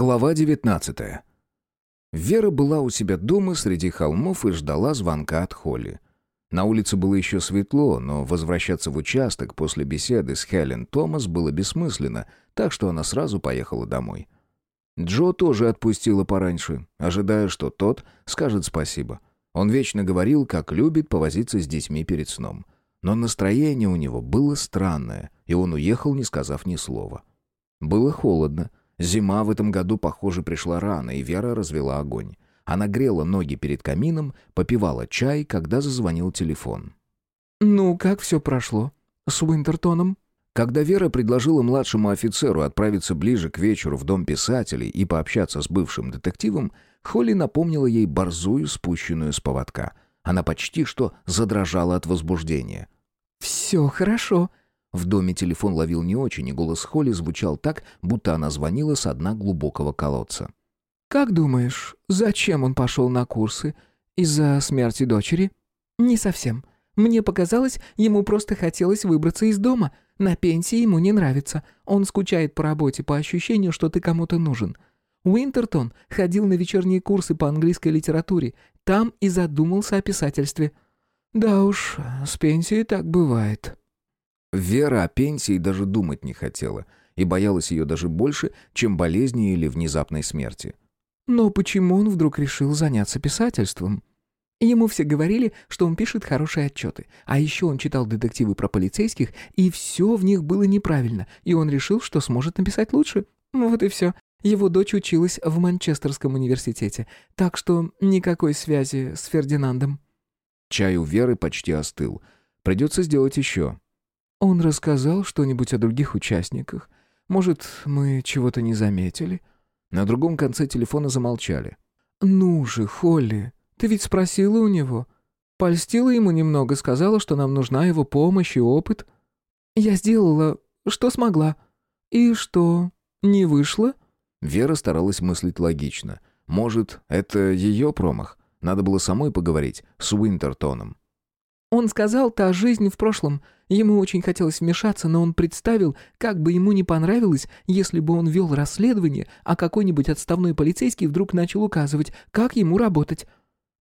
Глава 19. Вера была у себя дома среди холмов и ждала звонка от Холли. На улице было еще светло, но возвращаться в участок после беседы с Хелен Томас было бессмысленно, так что она сразу поехала домой. Джо тоже отпустила пораньше, ожидая, что тот скажет спасибо. Он вечно говорил, как любит повозиться с детьми перед сном. Но настроение у него было странное, и он уехал, не сказав ни слова. Было холодно, Зима в этом году, похоже, пришла рано, и Вера развела огонь. Она грела ноги перед камином, попивала чай, когда зазвонил телефон. «Ну, как все прошло? С Уинтертоном?» Когда Вера предложила младшему офицеру отправиться ближе к вечеру в дом писателей и пообщаться с бывшим детективом, Холли напомнила ей борзую, спущенную с поводка. Она почти что задрожала от возбуждения. «Все хорошо», в доме телефон ловил не очень, и голос Холли звучал так, будто она звонила с дна глубокого колодца. «Как думаешь, зачем он пошел на курсы? Из-за смерти дочери?» «Не совсем. Мне показалось, ему просто хотелось выбраться из дома. На пенсии ему не нравится. Он скучает по работе, по ощущению, что ты кому-то нужен. Уинтертон ходил на вечерние курсы по английской литературе. Там и задумался о писательстве». «Да уж, с пенсией так бывает». Вера о пенсии даже думать не хотела и боялась ее даже больше, чем болезни или внезапной смерти. Но почему он вдруг решил заняться писательством? Ему все говорили, что он пишет хорошие отчеты, а еще он читал детективы про полицейских, и все в них было неправильно, и он решил, что сможет написать лучше. Вот и все. Его дочь училась в Манчестерском университете, так что никакой связи с Фердинандом. Чай у Веры почти остыл. Придется сделать еще. Он рассказал что-нибудь о других участниках. Может, мы чего-то не заметили?» На другом конце телефона замолчали. «Ну же, Холли, ты ведь спросила у него. Польстила ему немного, сказала, что нам нужна его помощь и опыт. Я сделала, что смогла. И что, не вышло?» Вера старалась мыслить логично. «Может, это ее промах? Надо было самой поговорить с Уинтертоном». Он сказал, та жизнь в прошлом. Ему очень хотелось вмешаться, но он представил, как бы ему не понравилось, если бы он вел расследование, а какой-нибудь отставной полицейский вдруг начал указывать, как ему работать.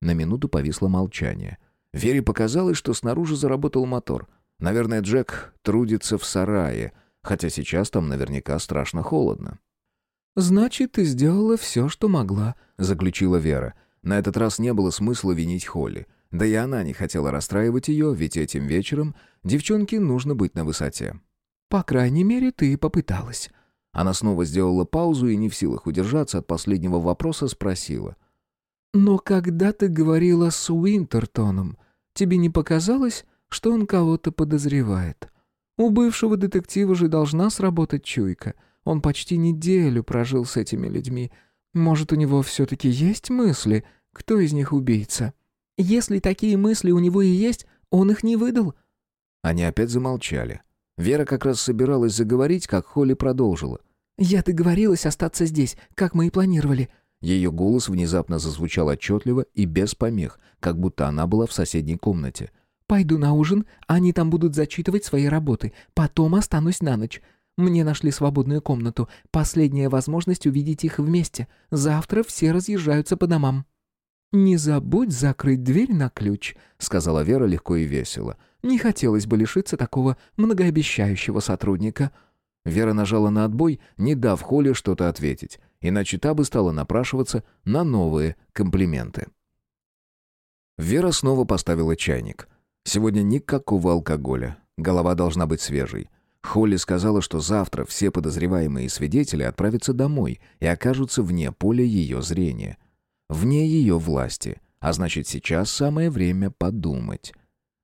На минуту повисло молчание. Вере показалось, что снаружи заработал мотор. Наверное, Джек трудится в сарае, хотя сейчас там наверняка страшно холодно. «Значит, ты сделала все, что могла», — заключила Вера. На этот раз не было смысла винить Холли. Да и она не хотела расстраивать ее, ведь этим вечером девчонке нужно быть на высоте. «По крайней мере, ты попыталась». Она снова сделала паузу и, не в силах удержаться от последнего вопроса, спросила. «Но когда ты говорила с Уинтертоном, тебе не показалось, что он кого-то подозревает? У бывшего детектива же должна сработать чуйка. Он почти неделю прожил с этими людьми. Может, у него все-таки есть мысли, кто из них убийца?» Если такие мысли у него и есть, он их не выдал». Они опять замолчали. Вера как раз собиралась заговорить, как Холли продолжила. «Я договорилась остаться здесь, как мы и планировали». Ее голос внезапно зазвучал отчетливо и без помех, как будто она была в соседней комнате. «Пойду на ужин, они там будут зачитывать свои работы. Потом останусь на ночь. Мне нашли свободную комнату. Последняя возможность увидеть их вместе. Завтра все разъезжаются по домам». «Не забудь закрыть дверь на ключ», — сказала Вера легко и весело. «Не хотелось бы лишиться такого многообещающего сотрудника». Вера нажала на отбой, не дав Холле что-то ответить, иначе та бы стала напрашиваться на новые комплименты. Вера снова поставила чайник. Сегодня никакого алкоголя. Голова должна быть свежей. Холли сказала, что завтра все подозреваемые свидетели отправятся домой и окажутся вне поля ее зрения вне ее власти, а значит сейчас самое время подумать.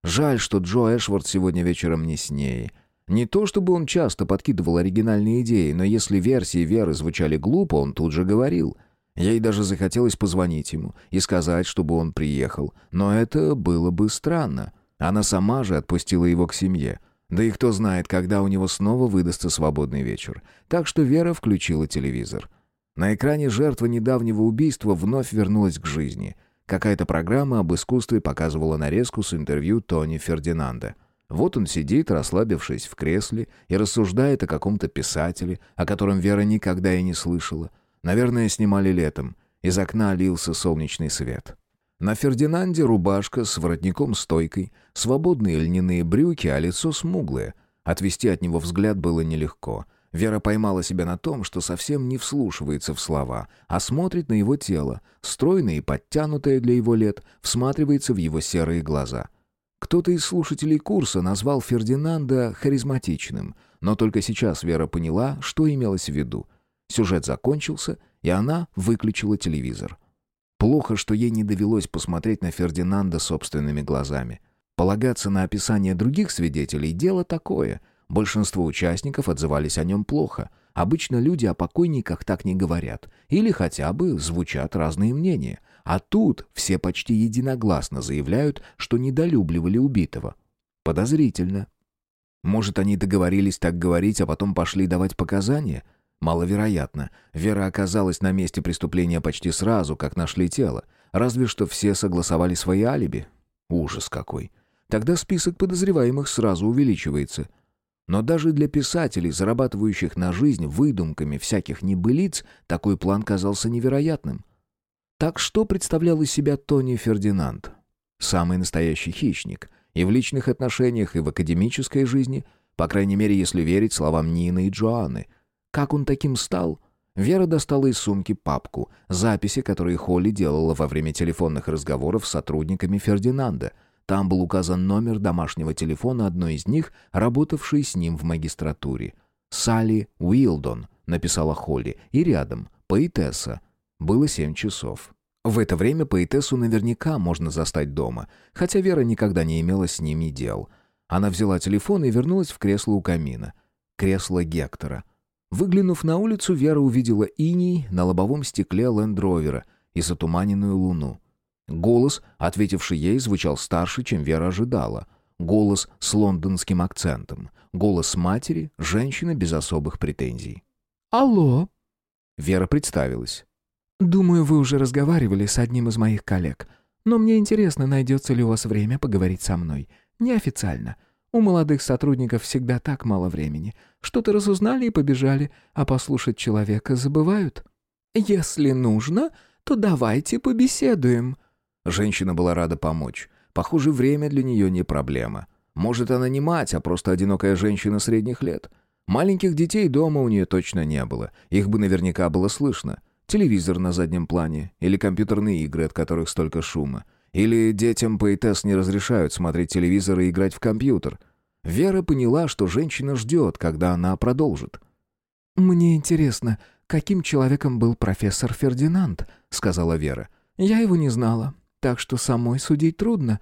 Жаль, что Джо Эшвард сегодня вечером не с ней. Не то чтобы он часто подкидывал оригинальные идеи, но если версии Веры звучали глупо, он тут же говорил. Ей даже захотелось позвонить ему и сказать, чтобы он приехал, но это было бы странно. Она сама же отпустила его к семье. Да и кто знает, когда у него снова выдастся свободный вечер. Так что Вера включила телевизор. На экране жертва недавнего убийства вновь вернулась к жизни. Какая-то программа об искусстве показывала нарезку с интервью Тони Фердинанда. Вот он сидит, расслабившись в кресле, и рассуждает о каком-то писателе, о котором Вера никогда и не слышала. Наверное, снимали летом. Из окна лился солнечный свет. На Фердинанде рубашка с воротником-стойкой, свободные льняные брюки, а лицо смуглое. Отвести от него взгляд было нелегко. Вера поймала себя на том, что совсем не вслушивается в слова, а смотрит на его тело, стройное и подтянутое для его лет, всматривается в его серые глаза. Кто-то из слушателей курса назвал Фердинанда харизматичным, но только сейчас Вера поняла, что имелось в виду. Сюжет закончился, и она выключила телевизор. Плохо, что ей не довелось посмотреть на Фердинанда собственными глазами. Полагаться на описание других свидетелей – дело такое. Большинство участников отзывались о нем плохо. Обычно люди о покойниках так не говорят. Или хотя бы звучат разные мнения. А тут все почти единогласно заявляют, что недолюбливали убитого. Подозрительно. Может, они договорились так говорить, а потом пошли давать показания – Маловероятно. Вера оказалась на месте преступления почти сразу, как нашли тело. Разве что все согласовали свои алиби. Ужас какой. Тогда список подозреваемых сразу увеличивается. Но даже для писателей, зарабатывающих на жизнь выдумками всяких небылиц, такой план казался невероятным. Так что представлял из себя Тони Фердинанд? Самый настоящий хищник. И в личных отношениях, и в академической жизни, по крайней мере, если верить словам Нины и Джоанны – как он таким стал? Вера достала из сумки папку, записи, которые Холли делала во время телефонных разговоров с сотрудниками Фердинанда. Там был указан номер домашнего телефона одной из них, работавшей с ним в магистратуре. «Салли Уилдон», — написала Холли, и рядом «Поэтесса». Было семь часов. В это время поэтессу наверняка можно застать дома, хотя Вера никогда не имела с ними дел. Она взяла телефон и вернулась в кресло у камина. Кресло Гектора. Выглянув на улицу, Вера увидела иней на лобовом стекле лендровера и затуманенную луну. Голос, ответивший ей, звучал старше, чем Вера ожидала. Голос с лондонским акцентом. Голос матери, женщины без особых претензий. «Алло?» Вера представилась. «Думаю, вы уже разговаривали с одним из моих коллег. Но мне интересно, найдется ли у вас время поговорить со мной. Неофициально. У молодых сотрудников всегда так мало времени. Что-то разузнали и побежали, а послушать человека забывают. Если нужно, то давайте побеседуем». Женщина была рада помочь. Похоже, время для нее не проблема. Может, она не мать, а просто одинокая женщина средних лет. Маленьких детей дома у нее точно не было. Их бы наверняка было слышно. Телевизор на заднем плане или компьютерные игры, от которых столько шума. Или детям поэтесс не разрешают смотреть телевизор и играть в компьютер. Вера поняла, что женщина ждет, когда она продолжит. «Мне интересно, каким человеком был профессор Фердинанд?» — сказала Вера. «Я его не знала, так что самой судить трудно».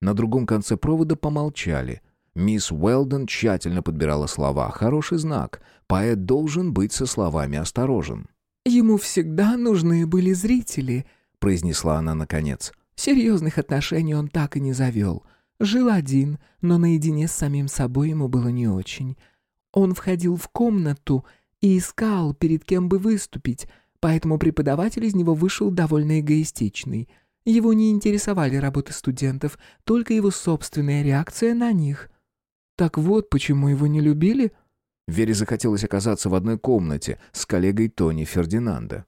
На другом конце провода помолчали. Мисс Уэлдон тщательно подбирала слова. Хороший знак. Поэт должен быть со словами осторожен. «Ему всегда нужны были зрители», — произнесла она наконец. Серьезных отношений он так и не завел. Жил один, но наедине с самим собой ему было не очень. Он входил в комнату и искал, перед кем бы выступить, поэтому преподаватель из него вышел довольно эгоистичный. Его не интересовали работы студентов, только его собственная реакция на них. Так вот, почему его не любили? Вере захотелось оказаться в одной комнате с коллегой Тони Фердинанда.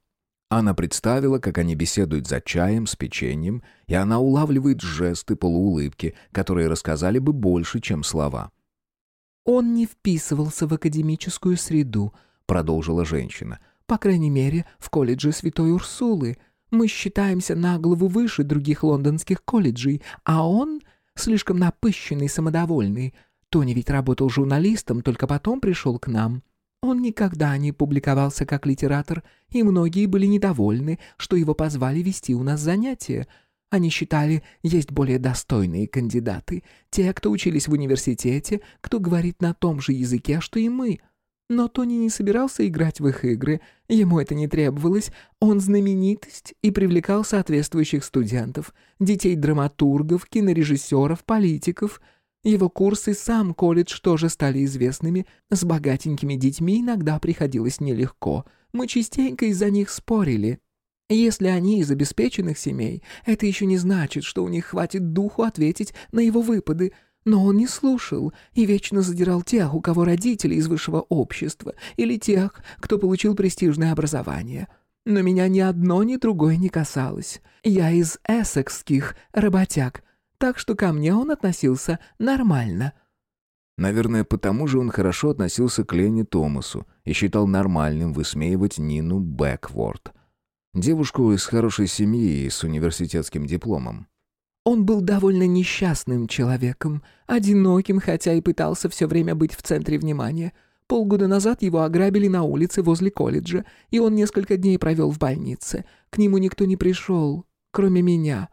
Она представила, как они беседуют за чаем с печеньем, и она улавливает жесты полуулыбки, которые рассказали бы больше, чем слова. «Он не вписывался в академическую среду», — продолжила женщина. «По крайней мере, в колледже Святой Урсулы. Мы считаемся на голову выше других лондонских колледжей, а он слишком напыщенный, самодовольный. Тони ведь работал журналистом, только потом пришел к нам. Он никогда не публиковался как литератор, и многие были недовольны, что его позвали вести у нас занятия. Они считали, есть более достойные кандидаты, те, кто учились в университете, кто говорит на том же языке, что и мы. Но Тони не собирался играть в их игры, ему это не требовалось, он знаменитость и привлекал соответствующих студентов, детей драматургов, кинорежиссеров, политиков — его курсы сам колледж тоже стали известными. С богатенькими детьми иногда приходилось нелегко. Мы частенько из-за них спорили. Если они из обеспеченных семей, это еще не значит, что у них хватит духу ответить на его выпады. Но он не слушал и вечно задирал тех, у кого родители из высшего общества, или тех, кто получил престижное образование. Но меня ни одно, ни другое не касалось. Я из эссекских работяг, так что ко мне он относился нормально». Наверное, потому же он хорошо относился к Лене Томасу и считал нормальным высмеивать Нину Бэкворд. Девушку из хорошей семьи и с университетским дипломом. Он был довольно несчастным человеком, одиноким, хотя и пытался все время быть в центре внимания. Полгода назад его ограбили на улице возле колледжа, и он несколько дней провел в больнице. К нему никто не пришел, кроме меня.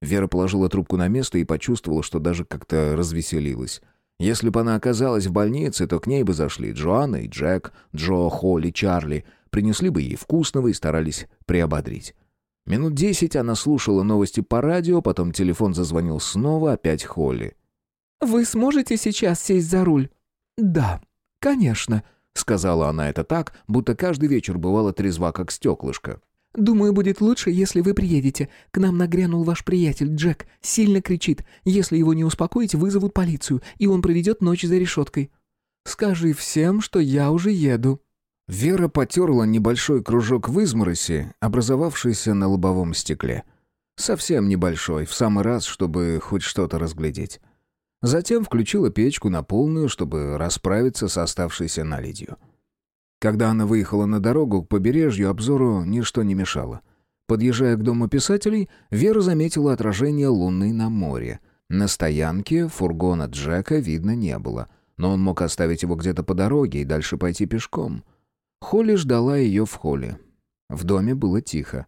Вера положила трубку на место и почувствовала, что даже как-то развеселилась. Если бы она оказалась в больнице, то к ней бы зашли Джоанна и Джек, Джо, Холли, Чарли, принесли бы ей вкусного и старались приободрить. Минут десять она слушала новости по радио, потом телефон зазвонил снова, опять Холли. «Вы сможете сейчас сесть за руль?» «Да, конечно», — сказала она это так, будто каждый вечер бывала трезва, как стеклышко. «Думаю, будет лучше, если вы приедете. К нам нагрянул ваш приятель Джек. Сильно кричит. Если его не успокоить, вызовут полицию, и он проведет ночь за решеткой. Скажи всем, что я уже еду». Вера потерла небольшой кружок в измороси, образовавшийся на лобовом стекле. Совсем небольшой, в самый раз, чтобы хоть что-то разглядеть. Затем включила печку на полную, чтобы расправиться с оставшейся наледью. Когда она выехала на дорогу к побережью, обзору ничто не мешало. Подъезжая к дому писателей, Вера заметила отражение луны на море. На стоянке фургона Джека видно не было, но он мог оставить его где-то по дороге и дальше пойти пешком. Холли ждала ее в холле. В доме было тихо.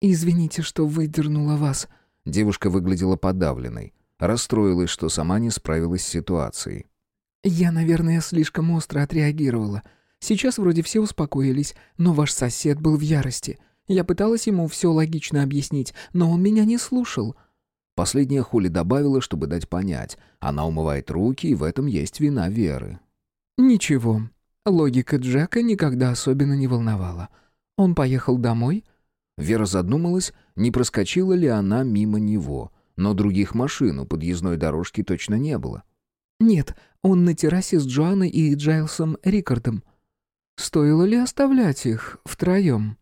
«Извините, что выдернула вас». Девушка выглядела подавленной. Расстроилась, что сама не справилась с ситуацией. «Я, наверное, слишком остро отреагировала. Сейчас вроде все успокоились, но ваш сосед был в ярости. Я пыталась ему все логично объяснить, но он меня не слушал». Последняя Холли добавила, чтобы дать понять. Она умывает руки, и в этом есть вина Веры. «Ничего. Логика Джека никогда особенно не волновала. Он поехал домой?» Вера задумалась, не проскочила ли она мимо него, но других машин у подъездной дорожки точно не было. «Нет, он на террасе с Джоанной и Джайлсом Рикардом. Стоило ли оставлять их втроем?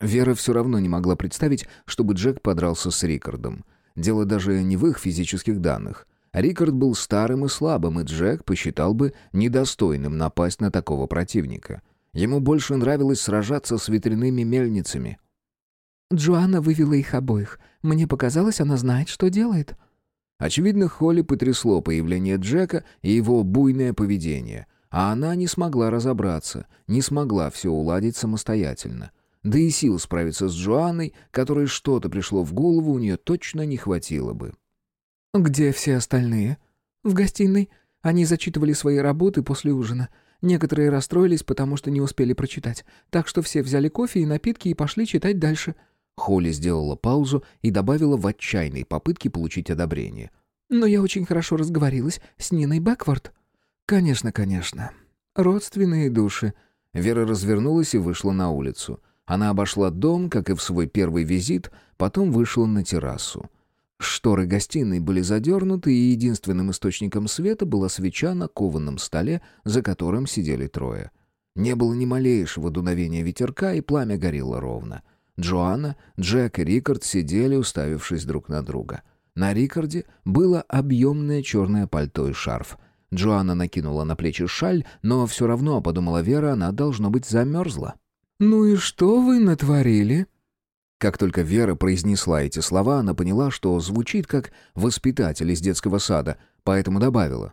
Вера все равно не могла представить, чтобы Джек подрался с Рикардом. Дело даже не в их физических данных. Рикард был старым и слабым, и Джек посчитал бы недостойным напасть на такого противника. Ему больше нравилось сражаться с ветряными мельницами. «Джоанна вывела их обоих. Мне показалось, она знает, что делает». Очевидно, Холли потрясло появление Джека и его буйное поведение. А она не смогла разобраться, не смогла все уладить самостоятельно. Да и сил справиться с Джоанной, которой что-то пришло в голову, у нее точно не хватило бы. «Где все остальные?» «В гостиной. Они зачитывали свои работы после ужина. Некоторые расстроились, потому что не успели прочитать. Так что все взяли кофе и напитки и пошли читать дальше». Холли сделала паузу и добавила в отчаянной попытке получить одобрение. «Но я очень хорошо разговорилась с Ниной Бэкворд». «Конечно, конечно. Родственные души». Вера развернулась и вышла на улицу. Она обошла дом, как и в свой первый визит, потом вышла на террасу. Шторы гостиной были задернуты, и единственным источником света была свеча на кованом столе, за которым сидели трое. Не было ни малейшего дуновения ветерка, и пламя горело ровно. Джоанна, Джек и Рикард сидели, уставившись друг на друга. На Рикарде было объемное черное пальто и шарф. Джоанна накинула на плечи шаль, но все равно, подумала Вера, она, должно быть, замерзла. «Ну и что вы натворили?» Как только Вера произнесла эти слова, она поняла, что звучит как воспитатель из детского сада, поэтому добавила.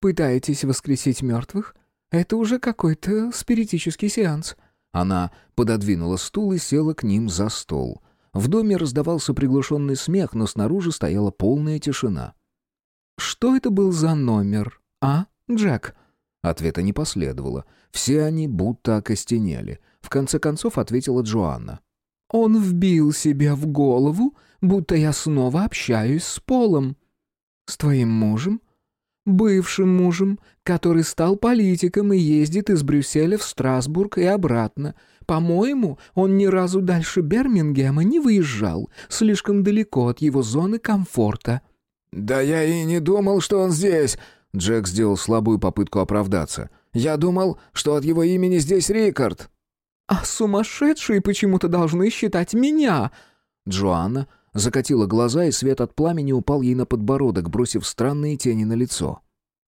«Пытаетесь воскресить мертвых? Это уже какой-то спиритический сеанс». Она пододвинула стул и села к ним за стол. В доме раздавался приглушенный смех, но снаружи стояла полная тишина. «Что это был за номер?» «А, Джек?» Ответа не последовало. Все они будто окостенели. В конце концов ответила Джоанна. «Он вбил себе в голову, будто я снова общаюсь с Полом». «С твоим мужем?» «Бывшим мужем, который стал политиком и ездит из Брюсселя в Страсбург и обратно. По-моему, он ни разу дальше Бермингема не выезжал, слишком далеко от его зоны комфорта». «Да я и не думал, что он здесь», Джек сделал слабую попытку оправдаться. «Я думал, что от его имени здесь Рикард». А сумасшедшие почему-то должны считать меня!» Джоанна закатила глаза, и свет от пламени упал ей на подбородок, бросив странные тени на лицо.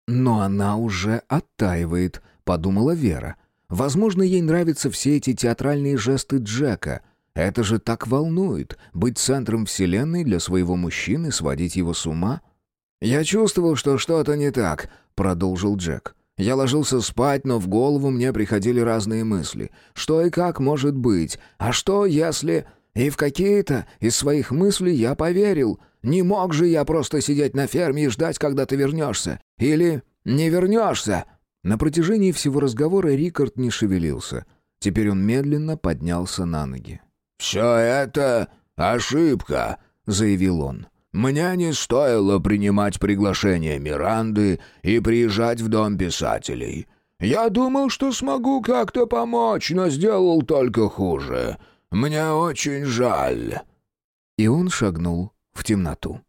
«Но она уже оттаивает», — подумала Вера. «Возможно, ей нравятся все эти театральные жесты Джека. Это же так волнует — быть центром вселенной для своего мужчины, сводить его с ума». «Я чувствовал, что что-то не так», — продолжил Джек. «Я ложился спать, но в голову мне приходили разные мысли. Что и как может быть? А что, если...» И в какие-то из своих мыслей я поверил. Не мог же я просто сидеть на ферме и ждать, когда ты вернешься. Или не вернешься. На протяжении всего разговора Рикард не шевелился. Теперь он медленно поднялся на ноги. «Все это ошибка», — заявил он. «Мне не стоило принимать приглашение Миранды и приезжать в дом писателей. Я думал, что смогу как-то помочь, но сделал только хуже. Мне очень жаль». И он шагнул в темноту.